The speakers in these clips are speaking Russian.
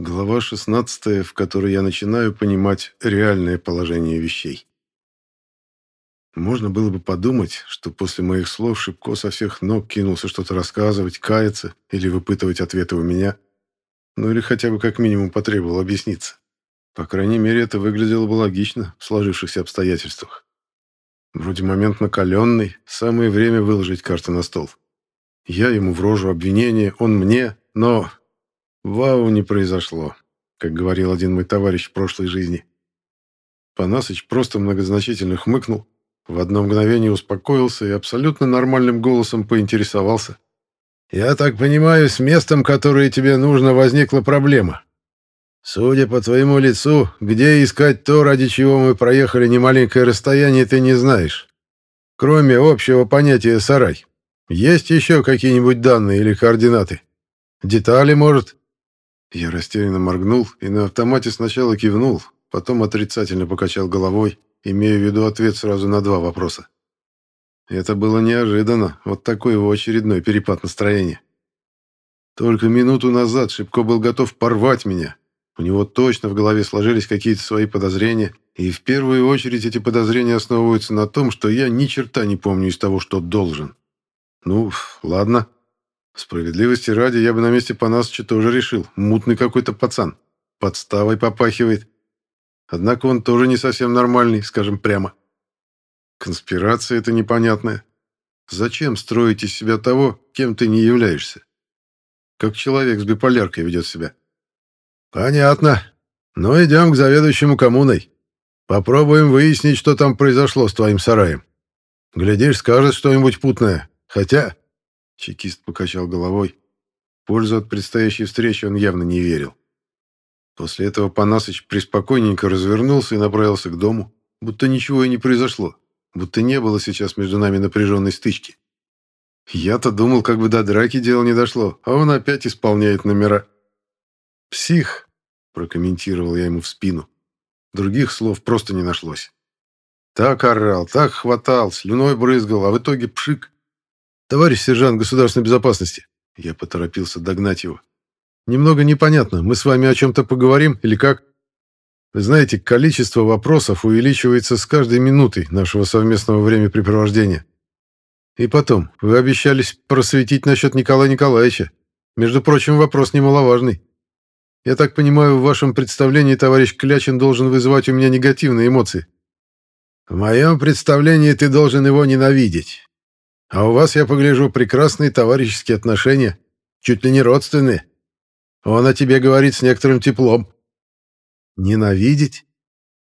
Глава 16, в которой я начинаю понимать реальное положение вещей. Можно было бы подумать, что после моих слов Шипко со всех ног кинулся что-то рассказывать, каяться или выпытывать ответы у меня. Ну или хотя бы как минимум потребовал объясниться. По крайней мере, это выглядело бы логично в сложившихся обстоятельствах. Вроде момент накаленный, самое время выложить карты на стол. Я ему в рожу обвинение, он мне, но Вау, не произошло, как говорил один мой товарищ в прошлой жизни. Панасыч просто многозначительно хмыкнул, в одно мгновение успокоился и абсолютно нормальным голосом поинтересовался. «Я так понимаю, с местом, которое тебе нужно, возникла проблема. Судя по твоему лицу, где искать то, ради чего мы проехали немаленькое расстояние, ты не знаешь. Кроме общего понятия «сарай». Есть еще какие-нибудь данные или координаты? Детали, может?» Я растерянно моргнул и на автомате сначала кивнул, потом отрицательно покачал головой, имея в виду ответ сразу на два вопроса. Это было неожиданно, вот такой его очередной перепад настроения. Только минуту назад Шипко был готов порвать меня. У него точно в голове сложились какие-то свои подозрения, и в первую очередь эти подозрения основываются на том, что я ни черта не помню из того, что должен. Ну, ладно. Справедливости ради, я бы на месте Панасыча тоже решил. Мутный какой-то пацан. Подставой попахивает. Однако он тоже не совсем нормальный, скажем прямо. Конспирация это непонятная. Зачем строить из себя того, кем ты не являешься? Как человек с биполяркой ведет себя. Понятно. Но идем к заведующему коммуной. Попробуем выяснить, что там произошло с твоим сараем. Глядишь, скажет что-нибудь путное. Хотя Чекист покачал головой. Пользу от предстоящей встречи он явно не верил. После этого Панасыч приспокойненько развернулся и направился к дому, будто ничего и не произошло, будто не было сейчас между нами напряженной стычки. Я-то думал, как бы до драки дело не дошло, а он опять исполняет номера. «Псих», — прокомментировал я ему в спину. Других слов просто не нашлось. Так орал, так хватал, слюной брызгал, а в итоге пшик. «Товарищ сержант государственной безопасности!» Я поторопился догнать его. «Немного непонятно, мы с вами о чем-то поговорим или как?» Вы знаете, количество вопросов увеличивается с каждой минутой нашего совместного времяпрепровождения. И потом, вы обещались просветить насчет Николая Николаевича. Между прочим, вопрос немаловажный. Я так понимаю, в вашем представлении товарищ Клячин должен вызывать у меня негативные эмоции. В моем представлении ты должен его ненавидеть. А у вас, я погляжу, прекрасные товарищеские отношения, чуть ли не родственные. Он о тебе говорит с некоторым теплом. Ненавидеть?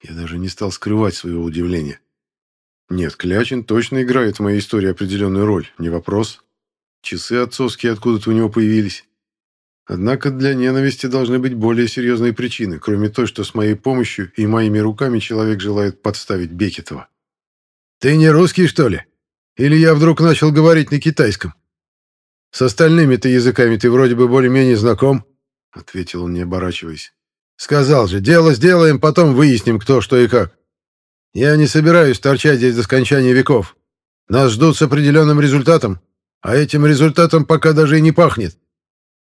Я даже не стал скрывать своего удивления. Нет, Клячин точно играет в моей истории определенную роль, не вопрос. Часы отцовские откуда-то у него появились. Однако для ненависти должны быть более серьезные причины, кроме той, что с моей помощью и моими руками человек желает подставить Бекетова. «Ты не русский, что ли?» Или я вдруг начал говорить на китайском? С остальными-то языками ты вроде бы более-менее знаком, — ответил он, не оборачиваясь. Сказал же, дело сделаем, потом выясним, кто, что и как. Я не собираюсь торчать здесь до скончания веков. Нас ждут с определенным результатом, а этим результатом пока даже и не пахнет.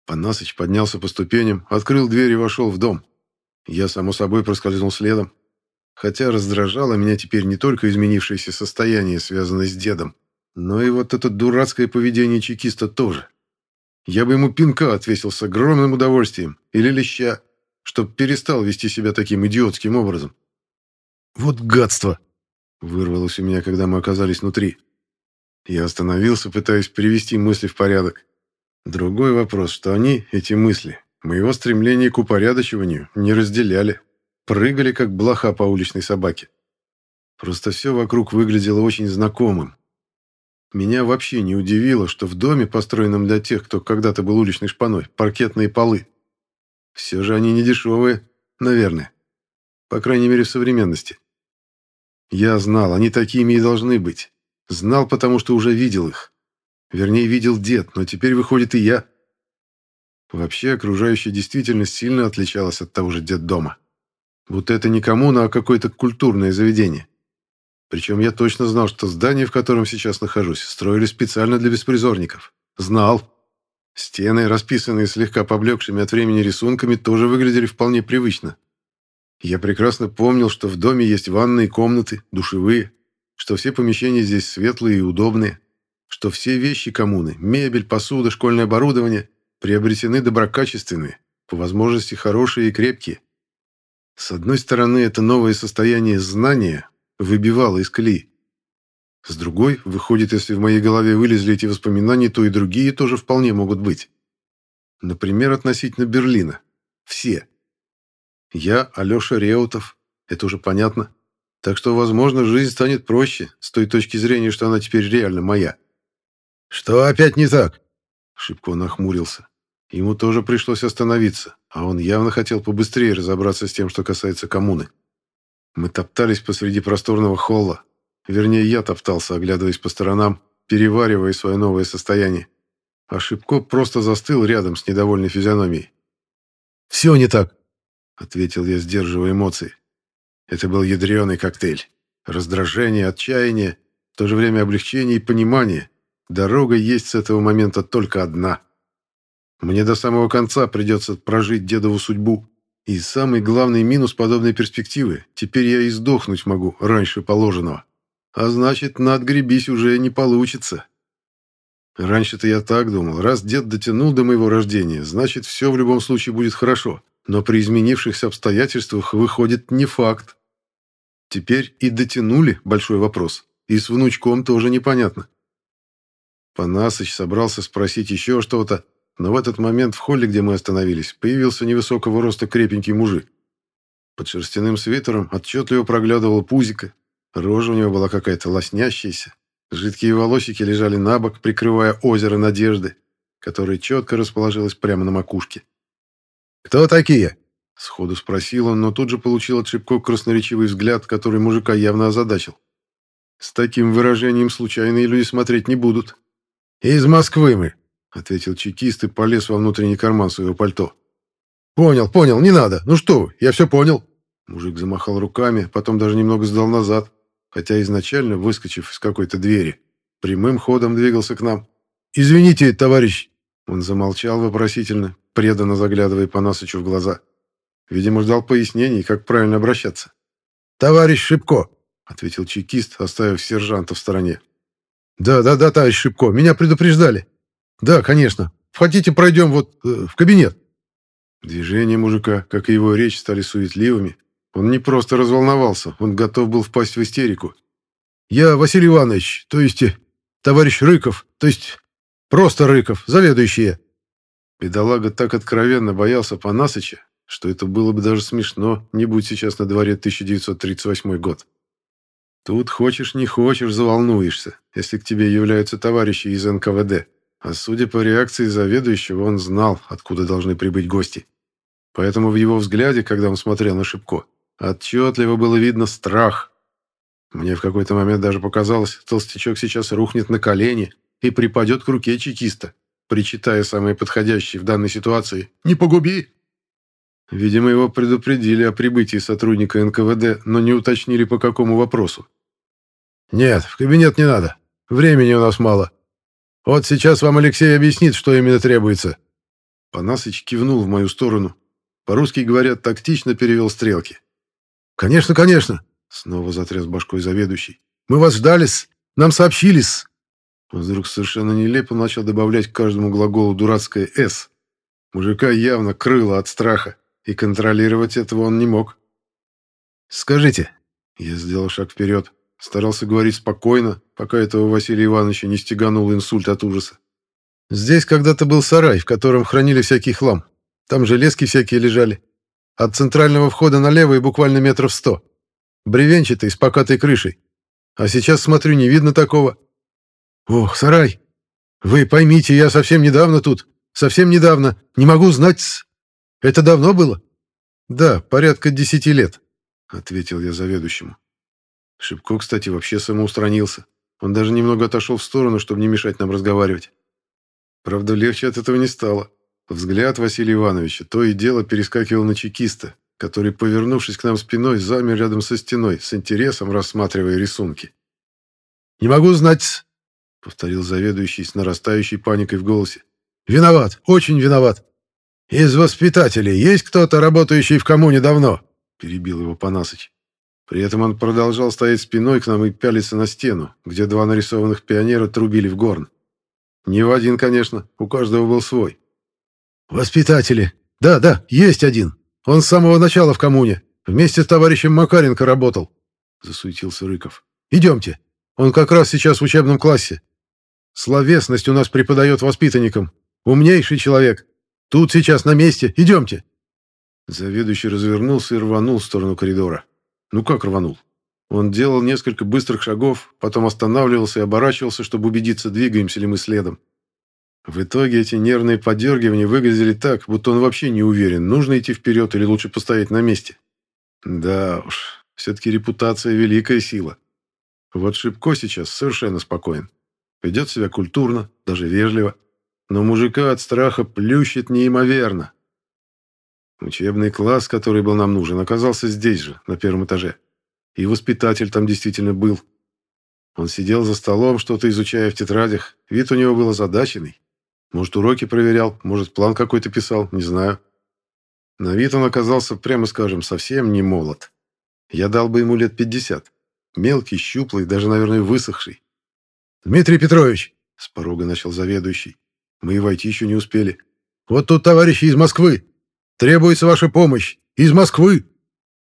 Панасыч поднялся по ступеням, открыл дверь и вошел в дом. Я, само собой, проскользнул следом. Хотя раздражало меня теперь не только изменившееся состояние, связанное с дедом, но и вот это дурацкое поведение чекиста тоже. Я бы ему пинка отвесил с огромным удовольствием, или леща, чтоб перестал вести себя таким идиотским образом. «Вот гадство!» — вырвалось у меня, когда мы оказались внутри. Я остановился, пытаясь привести мысли в порядок. Другой вопрос, что они, эти мысли, моего стремления к упорядочиванию не разделяли. Прыгали, как блоха по уличной собаке. Просто все вокруг выглядело очень знакомым. Меня вообще не удивило, что в доме, построенном для тех, кто когда-то был уличной шпаной, паркетные полы. Все же они не дешевые, наверное. По крайней мере, в современности. Я знал, они такими и должны быть. Знал, потому что уже видел их. Вернее, видел дед, но теперь выходит и я. Вообще, окружающая действительность сильно отличалась от того же детдома. Будто это не коммуна, а какое-то культурное заведение. Причем я точно знал, что здание, в котором сейчас нахожусь, строили специально для беспризорников. Знал. Стены, расписанные слегка поблекшими от времени рисунками, тоже выглядели вполне привычно. Я прекрасно помнил, что в доме есть ванные комнаты, душевые, что все помещения здесь светлые и удобные, что все вещи коммуны, мебель, посуда, школьное оборудование приобретены доброкачественные, по возможности хорошие и крепкие. С одной стороны, это новое состояние знания выбивало из колеи. С другой, выходит, если в моей голове вылезли эти воспоминания, то и другие тоже вполне могут быть. Например, относительно Берлина. Все. Я Алеша Реутов, это уже понятно. Так что, возможно, жизнь станет проще, с той точки зрения, что она теперь реально моя. «Что опять не так?» Шибко нахмурился. Ему тоже пришлось остановиться, а он явно хотел побыстрее разобраться с тем, что касается коммуны. Мы топтались посреди просторного холла. Вернее, я топтался, оглядываясь по сторонам, переваривая свое новое состояние. А Шибко просто застыл рядом с недовольной физиономией. «Все не так», — ответил я, сдерживая эмоции. Это был ядреный коктейль. Раздражение, отчаяние, в то же время облегчение и понимание. Дорога есть с этого момента только одна — мне до самого конца придется прожить дедову судьбу. И самый главный минус подобной перспективы – теперь я и сдохнуть могу раньше положенного. А значит, надгребись уже не получится. Раньше-то я так думал. Раз дед дотянул до моего рождения, значит, все в любом случае будет хорошо. Но при изменившихся обстоятельствах выходит не факт. Теперь и дотянули – большой вопрос. И с внучком тоже непонятно. Панасыч собрался спросить еще что-то, но в этот момент в холле, где мы остановились, появился невысокого роста крепенький мужик. Под шерстяным свитером отчетливо проглядывал пузико, рожа у него была какая-то лоснящаяся, жидкие волосики лежали на бок, прикрывая озеро надежды, которое четко расположилось прямо на макушке. «Кто такие?» — сходу спросил он, но тут же получил от Шибко красноречивый взгляд, который мужика явно озадачил. С таким выражением случайные люди смотреть не будут. «Из Москвы мы», ответил чекист и полез во внутренний карман своего пальто. «Понял, понял, не надо. Ну что я все понял». Мужик замахал руками, потом даже немного сдал назад, хотя изначально, выскочив из какой-то двери, прямым ходом двигался к нам. «Извините, товарищ!» Он замолчал вопросительно, преданно заглядывая по Насычу в глаза. Видимо, ждал пояснений, как правильно обращаться. «Товарищ Шипко!» — ответил чекист, оставив сержанта в стороне. «Да, да, да, товарищ Шипко, меня предупреждали. «Да, конечно. Хотите, пройдем вот э, в кабинет?» Движения мужика, как и его речь, стали суетливыми. Он не просто разволновался, он готов был впасть в истерику. «Я Василий Иванович, то есть э, товарищ Рыков, то есть просто Рыков, заведующий». Бедолага так откровенно боялся Панасыча, что это было бы даже смешно, не будь сейчас на дворе 1938 год. Тут хочешь не хочешь, заволнуешься, если к тебе являются товарищи из НКВД. А судя по реакции заведующего, он знал, откуда должны прибыть гости. Поэтому в его взгляде, когда он смотрел на Шипко, отчетливо было видно страх. Мне в какой-то момент даже показалось, толстячок сейчас рухнет на колени и припадет к руке чекиста, причитая самые подходящие в данной ситуации «Не погуби!». Видимо, его предупредили о прибытии сотрудника НКВД, но не уточнили, по какому вопросу. «Нет, в кабинет не надо. Времени у нас мало», вот сейчас вам Алексей объяснит, что именно требуется». Панасыч кивнул в мою сторону. По-русски говорят, тактично перевел стрелки. «Конечно, конечно», — снова затряс башкой заведующий. «Мы вас ждали-с, нам сообщили-с». Он вдруг совершенно нелепо начал добавлять к каждому глаголу дурацкое «с». Мужика явно крыло от страха, и контролировать этого он не мог. «Скажите», — я сделал шаг вперед, Старался говорить спокойно, пока этого Василия Ивановича не стеганул инсульт от ужаса. Здесь когда-то был сарай, в котором хранили всякий хлам. Там железки всякие лежали. От центрального входа налево и буквально метров сто. Бревенчатый, с покатой крышей. А сейчас, смотрю, не видно такого. Ох, сарай! Вы поймите, я совсем недавно тут. Совсем недавно. Не могу знать. Это давно было? Да, порядка десяти лет, ответил я заведующему. Шибко, кстати, вообще самоустранился. Он даже немного отошел в сторону, чтобы не мешать нам разговаривать. Правда, легче от этого не стало. Взгляд Василия Ивановича то и дело перескакивал на чекиста, который, повернувшись к нам спиной, замер рядом со стеной, с интересом рассматривая рисунки. «Не могу знать», — повторил заведующий с нарастающей паникой в голосе. Виноват, очень виноват. Из воспитателей есть кто-то, работающий в коммуне давно?» Перебил его Панасыч. При этом он продолжал стоять спиной к нам и пялиться на стену, где два нарисованных пионера трубили в горн. Не в один, конечно, у каждого был свой. «Воспитатели. Да, да, есть один. Он с самого начала в коммуне. Вместе с товарищем Макаренко работал», — засуетился Рыков. «Идемте. Он как раз сейчас в учебном классе. Словесность у нас преподает воспитанникам. Умнейший человек. Тут сейчас на месте. Идемте». Заведующий развернулся и рванул в сторону коридора. Ну как рванул? Он делал несколько быстрых шагов, потом останавливался и оборачивался, чтобы убедиться, двигаемся ли мы следом. В итоге эти нервные подергивания выглядели так, будто он вообще не уверен, нужно идти вперед или лучше постоять на месте. Да уж, все-таки репутация – великая сила. Вот Шипко сейчас совершенно спокоен. Ведет себя культурно, даже вежливо. Но мужика от страха плющит неимоверно. Учебный класс, который был нам нужен, оказался здесь же, на первом этаже. И воспитатель там действительно был. Он сидел за столом, что-то изучая в тетрадях. Вид у него был озадаченный. Может, уроки проверял, может, план какой-то писал, не знаю. На вид он оказался, прямо скажем, совсем не молод. Я дал бы ему лет пятьдесят. Мелкий, щуплый, даже, наверное, высохший. «Дмитрий Петрович!» — с порога начал заведующий. Мы и войти еще не успели. «Вот тут товарищи из Москвы! Требуется ваша помощь! Из Москвы!»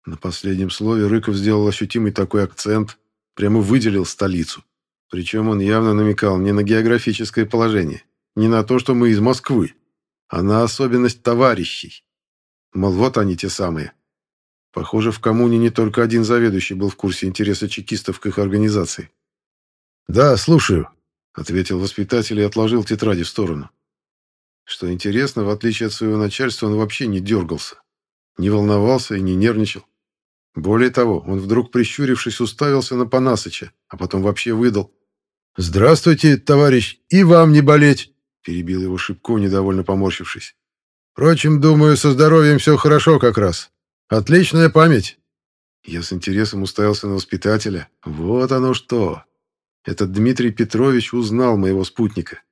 На последнем слове Рыков сделал ощутимый такой акцент, прямо выделил столицу. Причем он явно намекал не на географическое положение, не на то, что мы из Москвы, а на особенность товарищей. Мол, вот они те самые. Похоже, в коммуне не только один заведующий был в курсе интереса чекистов к их организации. «Да, слушаю», — ответил воспитатель и отложил тетради в сторону. Что интересно, в отличие от своего начальства, он вообще не дергался, не волновался и не нервничал. Более того, он вдруг, прищурившись, уставился на Панасыча, а потом вообще выдал. «Здравствуйте, товарищ, и вам не болеть!» перебил его Шибко, недовольно поморщившись. «Впрочем, думаю, со здоровьем все хорошо как раз. Отличная память!» Я с интересом уставился на воспитателя. Вот оно что! Этот Дмитрий Петрович узнал моего спутника.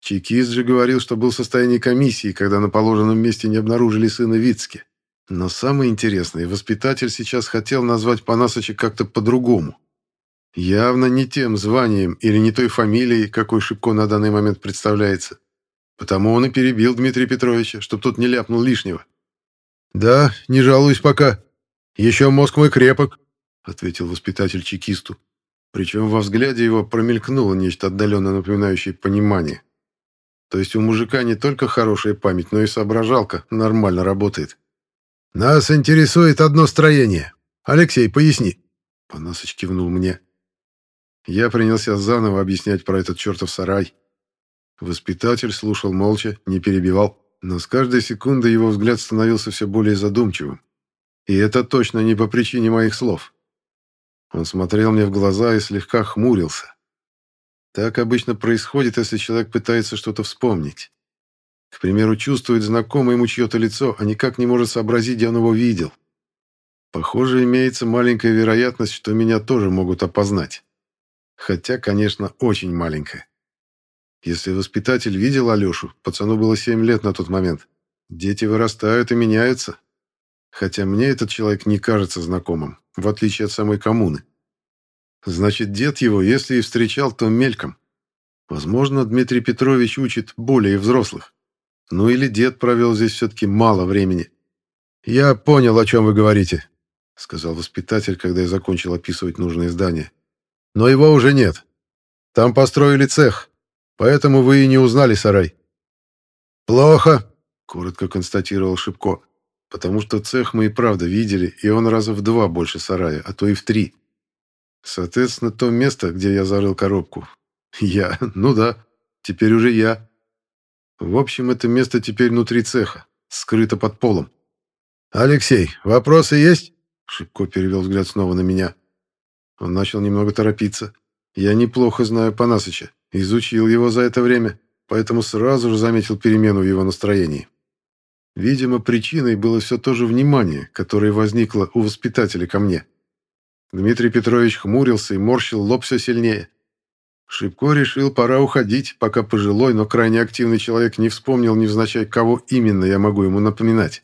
Чекист же говорил, что был в состоянии комиссии, когда на положенном месте не обнаружили сына Вицке. Но самое интересное, воспитатель сейчас хотел назвать Панасыча как-то по-другому. Явно не тем званием или не той фамилией, какой Шибко на данный момент представляется. Потому он и перебил Дмитрия Петровича, чтобы тот не ляпнул лишнего. «Да, не жалуюсь пока. Еще мозг мой крепок», — ответил воспитатель чекисту. Причем во взгляде его промелькнуло нечто отдаленно напоминающее понимание. То есть у мужика не только хорошая память, но и соображалка нормально работает. «Нас интересует одно строение. Алексей, поясни». Панасыч кивнул мне. Я принялся заново объяснять про этот чертов сарай. Воспитатель слушал молча, не перебивал, но с каждой секундой его взгляд становился все более задумчивым. И это точно не по причине моих слов. Он смотрел мне в глаза и слегка хмурился. Так обычно происходит, если человек пытается что-то вспомнить. К примеру, чувствует знакомое ему чье-то лицо, а никак не может сообразить, где он его видел. Похоже, имеется маленькая вероятность, что меня тоже могут опознать. Хотя, конечно, очень маленькая. Если воспитатель видел Алешу, пацану было 7 лет на тот момент. Дети вырастают и меняются. Хотя мне этот человек не кажется знакомым, в отличие от самой коммуны. Значит, дед его, если и встречал, то мельком. Возможно, Дмитрий Петрович учит более взрослых. Ну или дед провел здесь все-таки мало времени. «Я понял, о чем вы говорите», — сказал воспитатель, когда я закончил описывать нужное здание. «Но его уже нет. Там построили цех, поэтому вы и не узнали сарай». «Плохо», — коротко констатировал Шипко, «потому что цех мы и правда видели, и он раза в два больше сарая, а то и в три. Соответственно, то место, где я зарыл коробку. Я, ну да, теперь уже я. В общем, это место теперь внутри цеха, скрыто под полом. «Алексей, вопросы есть?» Шибко перевел взгляд снова на меня. Он начал немного торопиться. Я неплохо знаю Панасыча, изучил его за это время, поэтому сразу же заметил перемену в его настроении. Видимо, причиной было все то же внимание, которое возникло у воспитателя ко мне. Дмитрий Петрович хмурился и морщил лоб все сильнее. Шибко решил, пора уходить, пока пожилой, но крайне активный человек не вспомнил невзначай, кого именно я могу ему напоминать.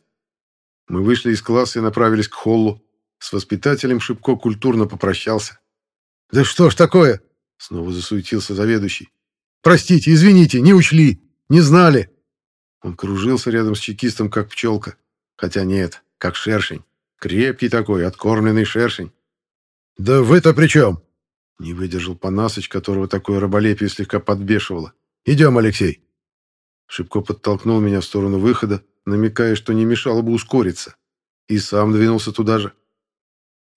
Мы вышли из класса и направились к холлу. С воспитателем Шибко культурно попрощался. «Да что ж такое?» — снова засуетился заведующий. «Простите, извините, не учли, не знали». Он кружился рядом с чекистом, как пчелка. Хотя нет, как шершень. Крепкий такой, откормленный шершень. «Да вы-то при чем?» Не выдержал Панасыч, которого такое раболепие слегка подбешивало. «Идем, Алексей!» Шибко подтолкнул меня в сторону выхода, намекая, что не мешало бы ускориться. И сам двинулся туда же.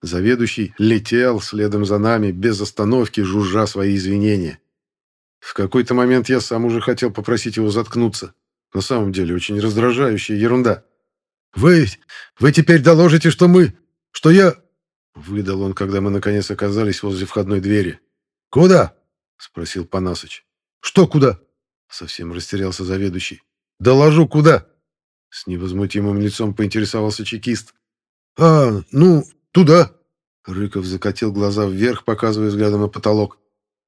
Заведующий летел следом за нами, без остановки, жужжа свои извинения. В какой-то момент я сам уже хотел попросить его заткнуться. На самом деле, очень раздражающая ерунда. «Вы... вы теперь доложите, что мы... что я...» Выдал он, когда мы наконец оказались возле входной двери. «Куда?» — спросил Панасыч. «Что куда?» — совсем растерялся заведующий. «Доложу, куда?» С невозмутимым лицом поинтересовался чекист. «А, ну, туда». Рыков закатил глаза вверх, показывая взглядом на потолок.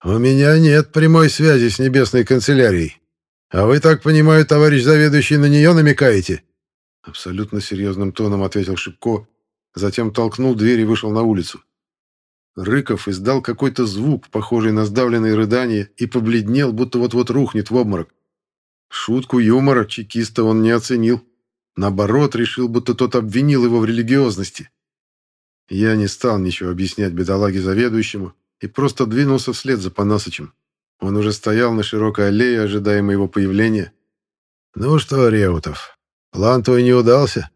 «У меня нет прямой связи с небесной канцелярией. А вы, так понимаю, товарищ заведующий, на нее намекаете?» Абсолютно серьезным тоном ответил Шипко, затем толкнул дверь и вышел на улицу. Рыков издал какой-то звук, похожий на сдавленное рыдание, и побледнел, будто вот-вот рухнет в обморок. Шутку юмора чекиста он не оценил. Наоборот, решил, будто тот обвинил его в религиозности. Я не стал ничего объяснять бедолаге заведующему и просто двинулся вслед за Панасычем. Он уже стоял на широкой аллее, ожидая моего появления. «Ну что, Реутов, план твой не удался?»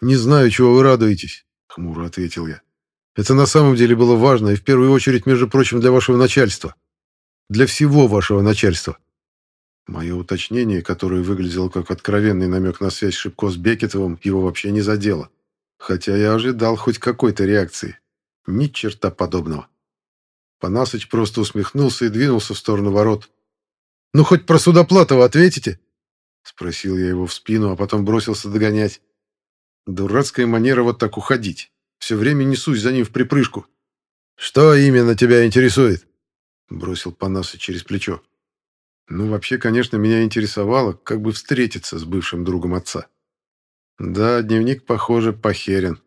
«Не знаю, чего вы радуетесь», — хмуро ответил я. «Это на самом деле было важно, и в первую очередь, между прочим, для вашего начальства. Для всего вашего начальства». Мое уточнение, которое выглядело как откровенный намек на связь Шибко с Бекетовым, его вообще не задело. Хотя я ожидал хоть какой-то реакции. Ни черта подобного. Панасыч просто усмехнулся и двинулся в сторону ворот. «Ну, хоть про Судоплатова ответите?» Спросил я его в спину, а потом бросился догонять. Дурацкая манера вот так уходить. Все время несусь за ним в припрыжку. «Что именно тебя интересует?» Бросил Панасыч через плечо. Ну, вообще, конечно, меня интересовало, как бы встретиться с бывшим другом отца. Да, дневник, похоже, похерен.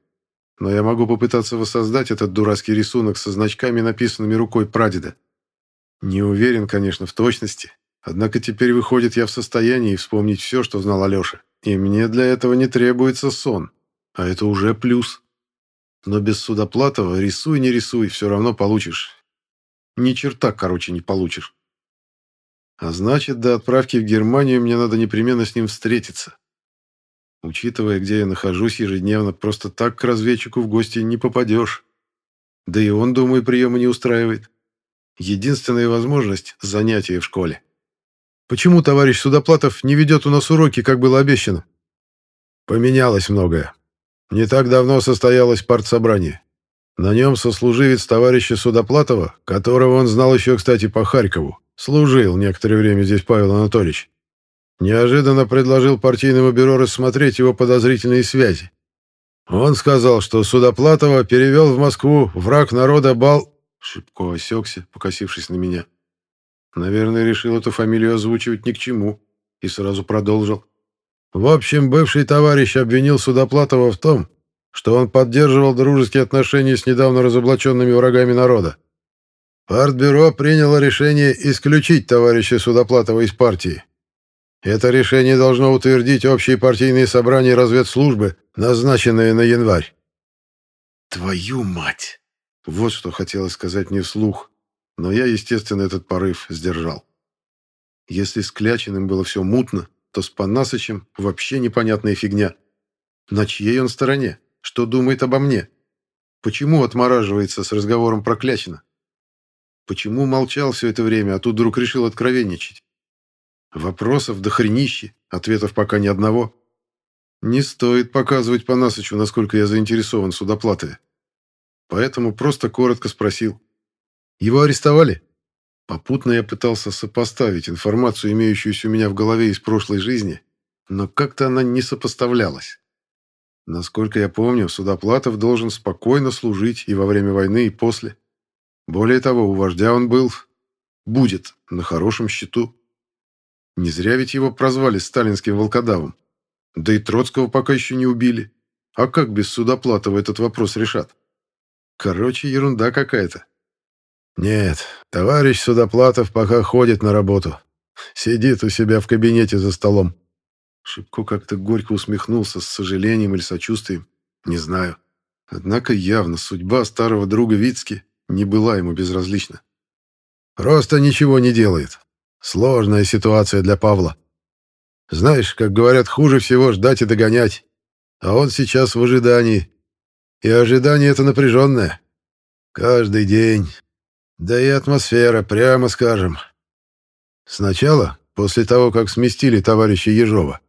Но я могу попытаться воссоздать этот дурацкий рисунок со значками, написанными рукой прадеда. Не уверен, конечно, в точности. Однако теперь, выходит, я в состоянии вспомнить все, что знал Алеша. И мне для этого не требуется сон. А это уже плюс. Но без Судоплатова рисуй, не рисуй, все равно получишь. Ни черта, короче, не получишь. А значит, до отправки в Германию мне надо непременно с ним встретиться. Учитывая, где я нахожусь ежедневно, просто так к разведчику в гости не попадешь. Да и он, думаю, приемы не устраивает. Единственная возможность – занятия в школе. Почему товарищ Судоплатов не ведет у нас уроки, как было обещано? Поменялось многое. Не так давно состоялось партсобрание. На нем сослуживец товарища Судоплатова, которого он знал еще, кстати, по Харькову, Служил некоторое время здесь Павел Анатольевич. Неожиданно предложил партийному бюро рассмотреть его подозрительные связи. Он сказал, что Судоплатова перевел в Москву враг народа Бал... Шибко осекся, покосившись на меня. Наверное, решил эту фамилию озвучивать ни к чему. И сразу продолжил. В общем, бывший товарищ обвинил Судоплатова в том, что он поддерживал дружеские отношения с недавно разоблаченными врагами народа. Партбюро приняло решение исключить товарища Судоплатова из партии. Это решение должно утвердить общие партийные собрания разведслужбы, назначенные на январь. Твою мать! Вот что хотелось сказать не вслух, но я, естественно, этот порыв сдержал. Если с Клячиным было все мутно, то с Панасычем вообще непонятная фигня. На чьей он стороне? Что думает обо мне? Почему отмораживается с разговором про Клячина? Почему молчал все это время, а тут вдруг решил откровенничать? Вопросов до хренище, ответов пока ни одного. Не стоит показывать по Насычу, насколько я заинтересован в судоплатове. Поэтому просто коротко спросил. Его арестовали? Попутно я пытался сопоставить информацию, имеющуюся у меня в голове из прошлой жизни, но как-то она не сопоставлялась. Насколько я помню, Судоплатов должен спокойно служить и во время войны, и после. Более того, у вождя он был... будет на хорошем счету. Не зря ведь его прозвали сталинским волкодавом. Да и Троцкого пока еще не убили. А как без Судоплатова этот вопрос решат? Короче, ерунда какая-то. Нет, товарищ Судоплатов пока ходит на работу. Сидит у себя в кабинете за столом. Шибко как-то горько усмехнулся с сожалением или сочувствием. Не знаю. Однако явно судьба старого друга Вицки не была ему безразлична. Просто ничего не делает. Сложная ситуация для Павла. Знаешь, как говорят, хуже всего ждать и догонять. А он сейчас в ожидании. И ожидание это напряженное. Каждый день. Да и атмосфера, прямо скажем. Сначала, после того, как сместили товарища Ежова,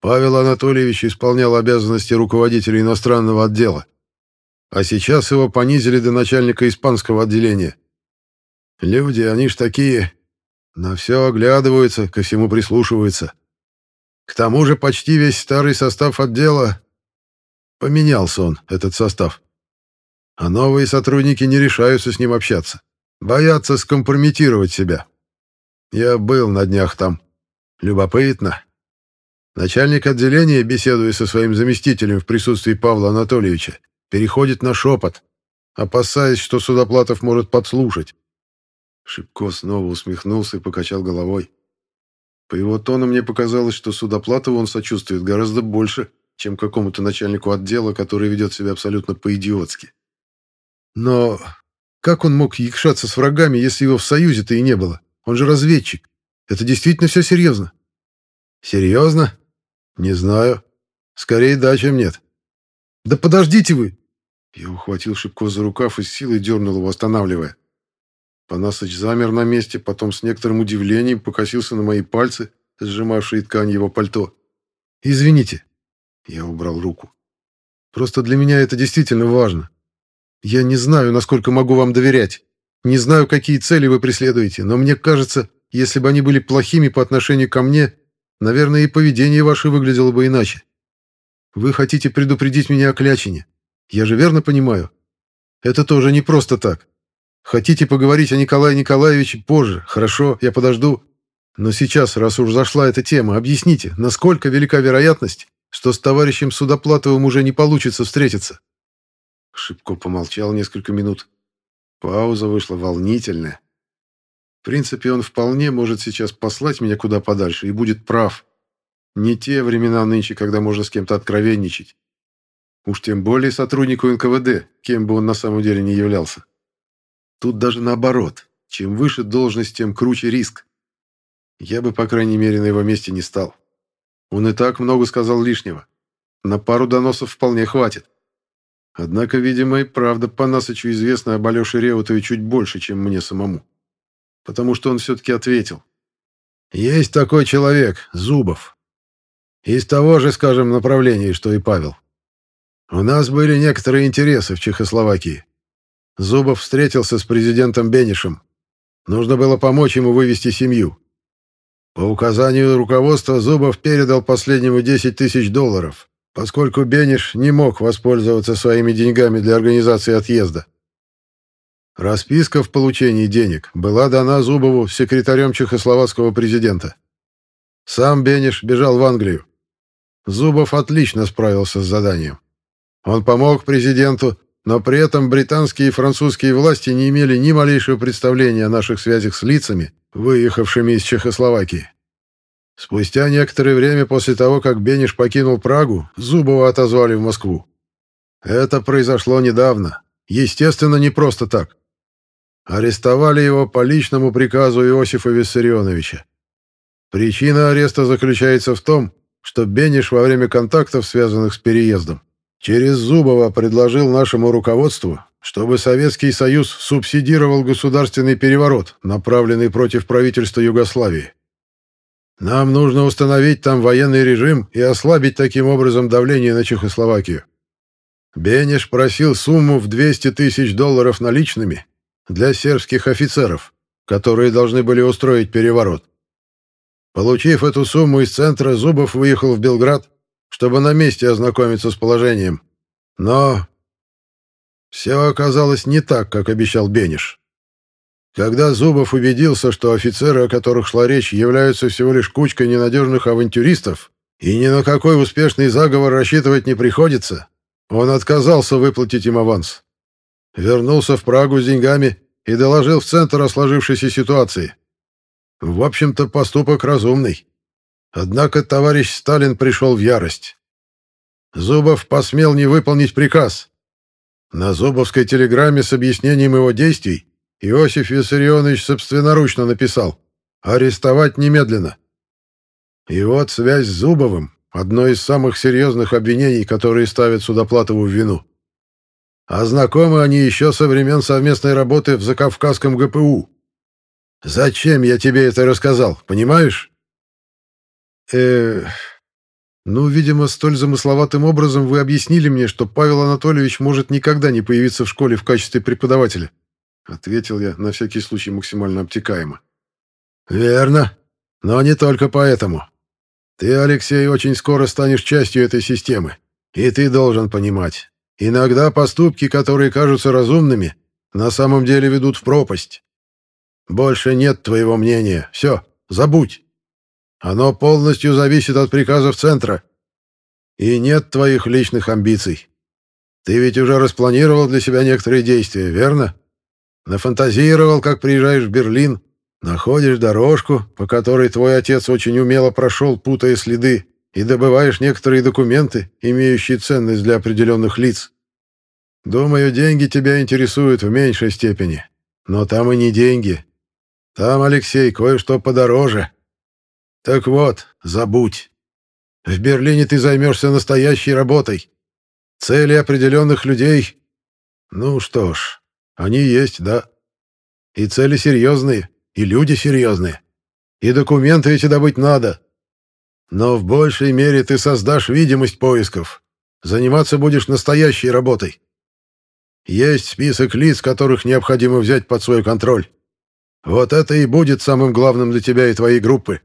Павел Анатольевич исполнял обязанности руководителя иностранного отдела. А сейчас его понизили до начальника испанского отделения. Люди, они ж такие, на все оглядываются, ко всему прислушиваются. К тому же почти весь старый состав отдела... Поменялся он, этот состав. А новые сотрудники не решаются с ним общаться. Боятся скомпрометировать себя. Я был на днях там. Любопытно. Начальник отделения, беседуя со своим заместителем в присутствии Павла Анатольевича, переходит на шепот, опасаясь, что Судоплатов может подслушать. Шипко снова усмехнулся и покачал головой. По его тону мне показалось, что Судоплатову он сочувствует гораздо больше, чем какому-то начальнику отдела, который ведет себя абсолютно по-идиотски. Но как он мог якшаться с врагами, если его в Союзе-то и не было? Он же разведчик. Это действительно все серьезно. Серьезно? Не знаю. Скорее да, чем нет. Да подождите вы! Я ухватил Шипко за рукав и с силой дернул его, останавливая. Панасыч замер на месте, потом с некоторым удивлением покосился на мои пальцы, сжимавшие ткань его пальто. «Извините». Я убрал руку. «Просто для меня это действительно важно. Я не знаю, насколько могу вам доверять. Не знаю, какие цели вы преследуете, но мне кажется, если бы они были плохими по отношению ко мне, наверное, и поведение ваше выглядело бы иначе. Вы хотите предупредить меня о клячине. Я же верно понимаю? Это тоже не просто так. Хотите поговорить о Николае Николаевиче позже? Хорошо, я подожду. Но сейчас, раз уж зашла эта тема, объясните, насколько велика вероятность, что с товарищем Судоплатовым уже не получится встретиться?» Шибко помолчал несколько минут. Пауза вышла волнительная. В принципе, он вполне может сейчас послать меня куда подальше и будет прав. Не те времена нынче, когда можно с кем-то откровенничать. Уж тем более сотруднику НКВД, кем бы он на самом деле не являлся. Тут даже наоборот. Чем выше должность, тем круче риск. Я бы, по крайней мере, на его месте не стал. Он и так много сказал лишнего. На пару доносов вполне хватит. Однако, видимо, и правда Панасычу известно об Алёше Реутове чуть больше, чем мне самому. Потому что он все-таки ответил. «Есть такой человек, Зубов. Из того же, скажем, направления, что и Павел. У нас были некоторые интересы в Чехословакии. Зубов встретился с президентом Бенишем. Нужно было помочь ему вывести семью. По указанию руководства Зубов передал последнему 10 тысяч долларов, поскольку Бениш не мог воспользоваться своими деньгами для организации отъезда. Расписка в получении денег была дана Зубову секретарем чехословацкого президента. Сам Бениш бежал в Англию. Зубов отлично справился с заданием. Он помог президенту но при этом британские и французские власти не имели ни малейшего представления о наших связях с лицами, выехавшими из Чехословакии. Спустя некоторое время после того, как Бениш покинул Прагу, Зубова отозвали в Москву. Это произошло недавно. Естественно, не просто так. Арестовали его по личному приказу Иосифа Виссарионовича. Причина ареста заключается в том, что Бениш во время контактов, связанных с переездом, Через Зубова предложил нашему руководству, чтобы Советский Союз субсидировал государственный переворот, направленный против правительства Югославии. Нам нужно установить там военный режим и ослабить таким образом давление на Чехословакию. Бенеш просил сумму в 200 тысяч долларов наличными для сербских офицеров, которые должны были устроить переворот. Получив эту сумму из центра, Зубов выехал в Белград, чтобы на месте ознакомиться с положением. Но все оказалось не так, как обещал Бениш. Когда Зубов убедился, что офицеры, о которых шла речь, являются всего лишь кучкой ненадежных авантюристов, и ни на какой успешный заговор рассчитывать не приходится, он отказался выплатить им аванс. Вернулся в Прагу с деньгами и доложил в центр о сложившейся ситуации. В общем-то, поступок разумный. Однако товарищ Сталин пришел в ярость. Зубов посмел не выполнить приказ. На Зубовской телеграмме с объяснением его действий Иосиф Виссарионович собственноручно написал «Арестовать немедленно». И вот связь с Зубовым — одно из самых серьезных обвинений, которые ставят Судоплатову в вину. А знакомы они еще со времен совместной работы в Закавказском ГПУ. Зачем я тебе это рассказал, понимаешь? э Ну, видимо, столь замысловатым образом вы объяснили мне, что Павел Анатольевич может никогда не появиться в школе в качестве преподавателя. Ответил я, на всякий случай максимально обтекаемо. «Верно. Но не только поэтому. Ты, Алексей, очень скоро станешь частью этой системы. И ты должен понимать. Иногда поступки, которые кажутся разумными, на самом деле ведут в пропасть. Больше нет твоего мнения. Все, забудь. Оно полностью зависит от приказов центра. И нет твоих личных амбиций. Ты ведь уже распланировал для себя некоторые действия, верно? Нафантазировал, как приезжаешь в Берлин, находишь дорожку, по которой твой отец очень умело прошел, путая следы, и добываешь некоторые документы, имеющие ценность для определенных лиц. Думаю, деньги тебя интересуют в меньшей степени. Но там и не деньги. Там, Алексей, кое-что подороже. Так вот, забудь. В Берлине ты займешься настоящей работой. Цели определенных людей... Ну что ж, они есть, да. И цели серьезные, и люди серьезные. И документы эти добыть надо. Но в большей мере ты создашь видимость поисков. Заниматься будешь настоящей работой. Есть список лиц, которых необходимо взять под свой контроль. Вот это и будет самым главным для тебя и твоей группы.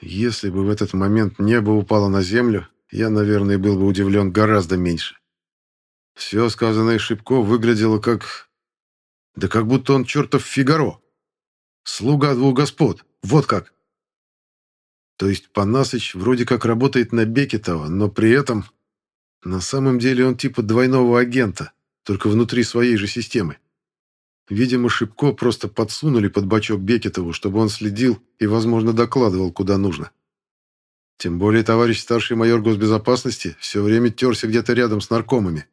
Если бы в этот момент небо упало на землю, я, наверное, был бы удивлен гораздо меньше. Все сказанное Шибко выглядело как да как будто он чертов Фигаро. Слуга двух господ. Вот как. То есть Панасыч вроде как работает на Бекетова, но при этом... На самом деле он типа двойного агента, только внутри своей же системы. Видимо, Шибко просто подсунули под бачок Бекетову, чтобы он следил и, возможно, докладывал, куда нужно. Тем более товарищ старший майор госбезопасности все время терся где-то рядом с наркомами.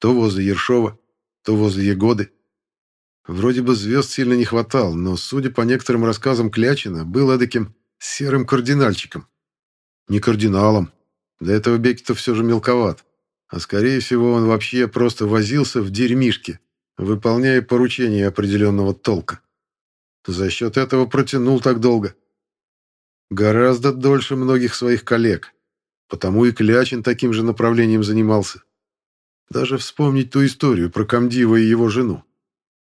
То возле Ершова, то возле Егоды. Вроде бы звезд сильно не хватало, но, судя по некоторым рассказам Клячина, был эдаким серым кардинальчиком. Не кардиналом. Для этого Бекетов все же мелковат. А скорее всего, он вообще просто возился в дерьмишке, выполняя поручения определенного толка. За счет этого протянул так долго. Гораздо дольше многих своих коллег. Потому и Клячин таким же направлением занимался. Даже вспомнить ту историю про Камдива и его жену.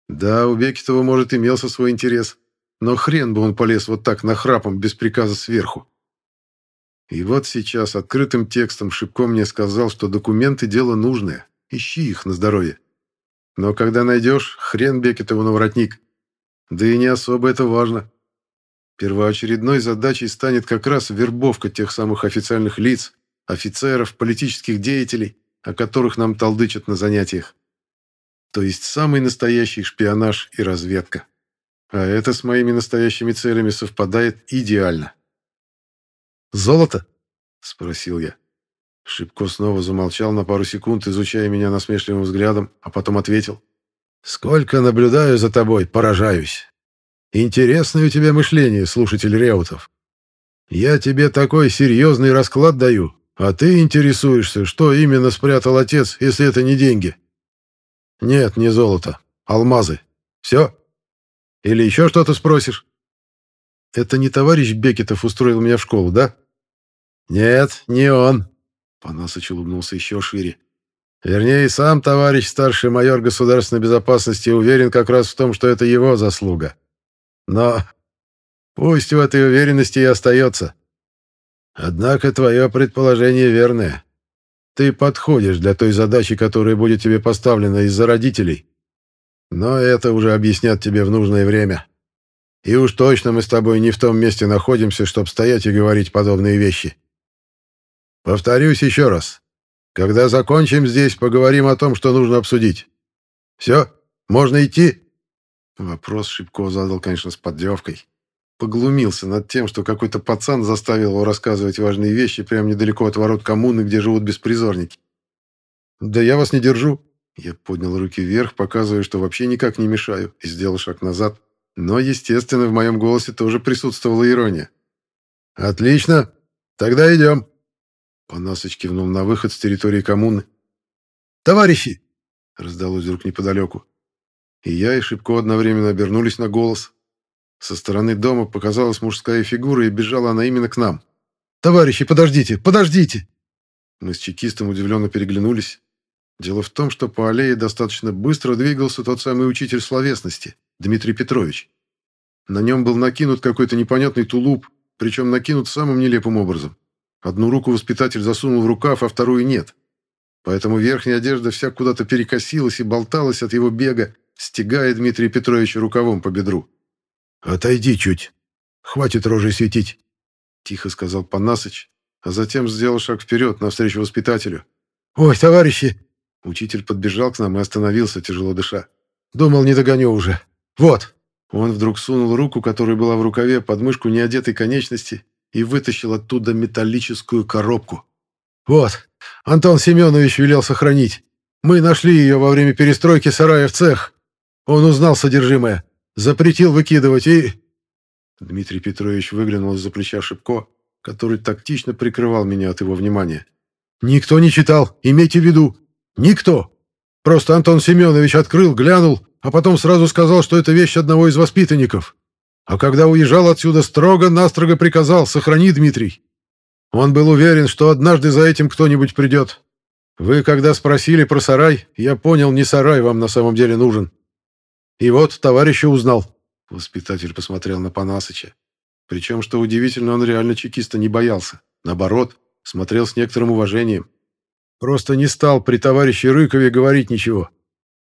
Да, у Бекетова, может, имелся свой интерес, но хрен бы он полез вот так нахрапом без приказа сверху. И вот сейчас открытым текстом Шибко мне сказал, что документы – дело нужное, ищи их на здоровье. Но когда найдешь, хрен Бекетову на воротник. Да и не особо это важно. Первоочередной задачей станет как раз вербовка тех самых официальных лиц, офицеров, политических деятелей, о которых нам толдычат на занятиях. То есть самый настоящий шпионаж и разведка. А это с моими настоящими целями совпадает идеально. «Золото?» — спросил я. Шибко снова замолчал на пару секунд, изучая меня насмешливым взглядом, а потом ответил. «Сколько наблюдаю за тобой, поражаюсь. Интересное у тебя мышление, слушатель Реутов. Я тебе такой серьезный расклад даю, а ты интересуешься, что именно спрятал отец, если это не деньги. «Нет, не золото. Алмазы. Все? Или еще что-то спросишь?» «Это не товарищ Бекетов устроил меня в школу, да?» «Нет, не он», — Панасыч улыбнулся еще шире. «Вернее, сам товарищ старший майор государственной безопасности уверен как раз в том, что это его заслуга. Но пусть в этой уверенности и остается. Однако твое предположение верное. Ты подходишь для той задачи, которая будет тебе поставлена из-за родителей. Но это уже объяснят тебе в нужное время. И уж точно мы с тобой не в том месте находимся, чтобы стоять и говорить подобные вещи. Повторюсь еще раз. Когда закончим здесь, поговорим о том, что нужно обсудить. Все, можно идти?» Вопрос Шибко задал, конечно, с поддевкой. Поглумился над тем, что какой-то пацан заставил его рассказывать важные вещи прямо недалеко от ворот коммуны, где живут беспризорники. «Да я вас не держу». Я поднял руки вверх, показывая, что вообще никак не мешаю, и сделал шаг назад. Но, естественно, в моем голосе тоже присутствовала ирония. «Отлично. Тогда идем». Панасыч кивнул на выход с территории коммуны. «Товарищи!» — раздалось вдруг неподалеку. И я, и Шибко одновременно обернулись на голос. Со стороны дома показалась мужская фигура, и бежала она именно к нам. «Товарищи, подождите, подождите!» Мы с чекистом удивленно переглянулись. Дело в том, что по аллее достаточно быстро двигался тот самый учитель словесности, Дмитрий Петрович. На нем был накинут какой-то непонятный тулуп, причем накинут самым нелепым образом. Одну руку воспитатель засунул в рукав, а вторую нет. Поэтому верхняя одежда вся куда-то перекосилась и болталась от его бега, стягая Дмитрия Петровича рукавом по бедру. «Отойди чуть. Хватит рожей светить», — тихо сказал Панасыч, а затем сделал шаг вперед навстречу воспитателю. «Ой, товарищи!» Учитель подбежал к нам и остановился, тяжело дыша. «Думал, не догоню уже. Вот!» Он вдруг сунул руку, которая была в рукаве, под мышку неодетой конечности и вытащил оттуда металлическую коробку. «Вот, Антон Семенович велел сохранить. Мы нашли ее во время перестройки сарая в цех. Он узнал содержимое, запретил выкидывать и...» Дмитрий Петрович выглянул из-за плеча Шипко, который тактично прикрывал меня от его внимания. «Никто не читал, имейте в виду. Никто. Просто Антон Семенович открыл, глянул, а потом сразу сказал, что это вещь одного из воспитанников. А когда уезжал отсюда, строго-настрого приказал «Сохрани, Дмитрий». Он был уверен, что однажды за этим кто-нибудь придет. Вы, когда спросили про сарай, я понял, не сарай вам на самом деле нужен. И вот товарища узнал. Воспитатель посмотрел на Панасыча. Причем, что удивительно, он реально чекиста не боялся. Наоборот, смотрел с некоторым уважением. Просто не стал при товарище Рыкове говорить ничего.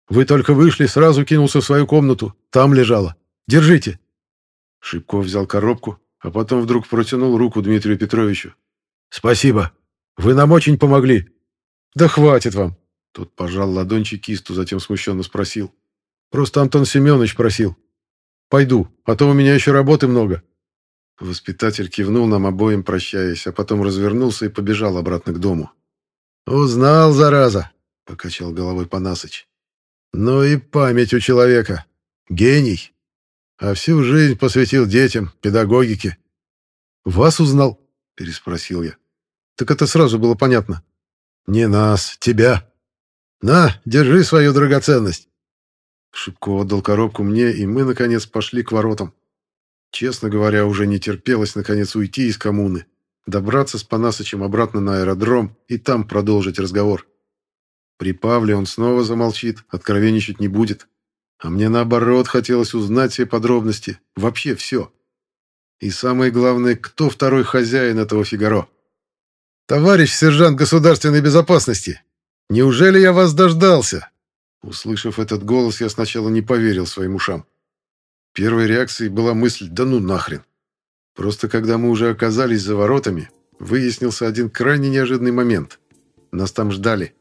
Вы только вышли, сразу кинулся в свою комнату. Там лежала. Держите. Шибков взял коробку, а потом вдруг протянул руку Дмитрию Петровичу. «Спасибо. Вы нам очень помогли. Да хватит вам». Тот пожал ладонь чекисту, затем смущенно спросил. Просто Антон Семенович просил. Пойду, а то у меня еще работы много». Воспитатель кивнул нам обоим, прощаясь, а потом развернулся и побежал обратно к дому. «Узнал, зараза!» — покачал головой Панасыч. «Ну и память у человека. Гений. А всю жизнь посвятил детям, педагогике». «Вас узнал?» — переспросил я. «Так это сразу было понятно». «Не нас, тебя. На, держи свою драгоценность. Шибко отдал коробку мне, и мы, наконец, пошли к воротам. Честно говоря, уже не терпелось, наконец, уйти из коммуны, добраться с Панасычем обратно на аэродром и там продолжить разговор. При Павле он снова замолчит, откровенничать не будет. А мне, наоборот, хотелось узнать все подробности, вообще все. И самое главное, кто второй хозяин этого Фигаро. «Товарищ сержант государственной безопасности, неужели я вас дождался?» Услышав этот голос, я сначала не поверил своим ушам. Первой реакцией была мысль «да ну нахрен». Просто когда мы уже оказались за воротами, выяснился один крайне неожиданный момент. Нас там ждали.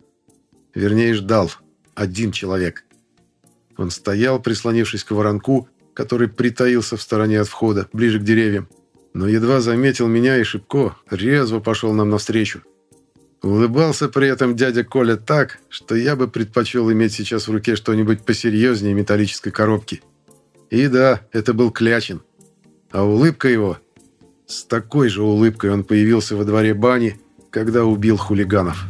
Вернее, ждал один человек. Он стоял, прислонившись к воронку, который притаился в стороне от входа, ближе к деревьям, но едва заметил меня и Шибко, резво пошел нам навстречу. Улыбался при этом дядя Коля так, что я бы предпочел иметь сейчас в руке что-нибудь посерьезнее металлической коробки. И да, это был Клячин. А улыбка его... С такой же улыбкой он появился во дворе бани, когда убил хулиганов.